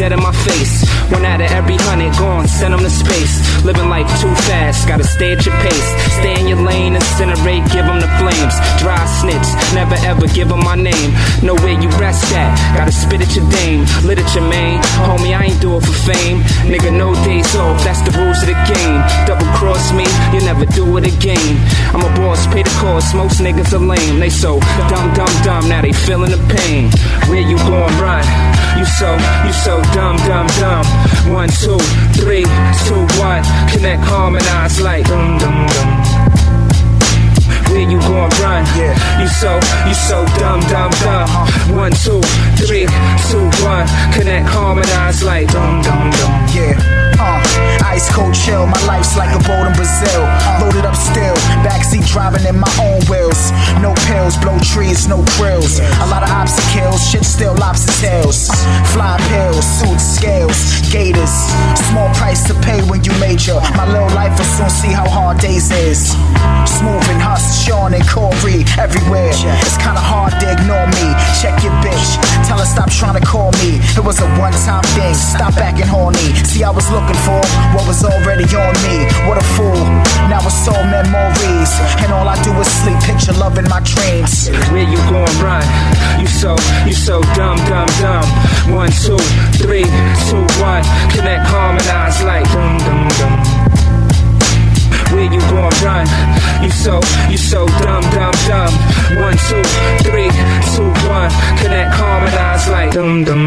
in my face. One out of every hundred gone, send them to space. Living life too fast, gotta stay at your pace. Stay in your lane, incinerate, give them the flames. Dry snitch, never ever give them my name. Know where you rest at, gotta spit at your dame. Your main, homie, I ain't do it for fame. Nigga, no days off, that's the rules of the game. Double cross me, you never do it again. I'm a boss, pay the cost, most niggas are lame. They so dumb, dumb, dumb, now they feeling the pain. Where you going, run? You so, you so dumb, dumb, dumb. One, two, three, two, one. Connect, harmonize like dum, dum, dum. Where you going, run? Yeah. You so, you so dumb, dumb, dumb. In my own wheels. No pills, blow trees, no grills. A lot of obstacles, shit still lobster tails. Fly pills, suits, scales, gators. Small price to pay when you major. My little life will soon see how hard days is. Smooth and Huss, Sean and Corey everywhere. It's kinda hard to ignore me. Check your bitch, tell her stop trying to call me. It was a one time thing, stop acting horny. See, I was looking for what was already on me. What a fool, now it's all picture love in my dreams. Where you going, run? You so, you so dumb, dumb, dumb. One, two, three, two, one. Connect, harmonize like dum, dum, dum. Where you going, run? You so, you so dumb, dumb, dumb. One, two, three, two, one. Connect, harmonize like dum, dum.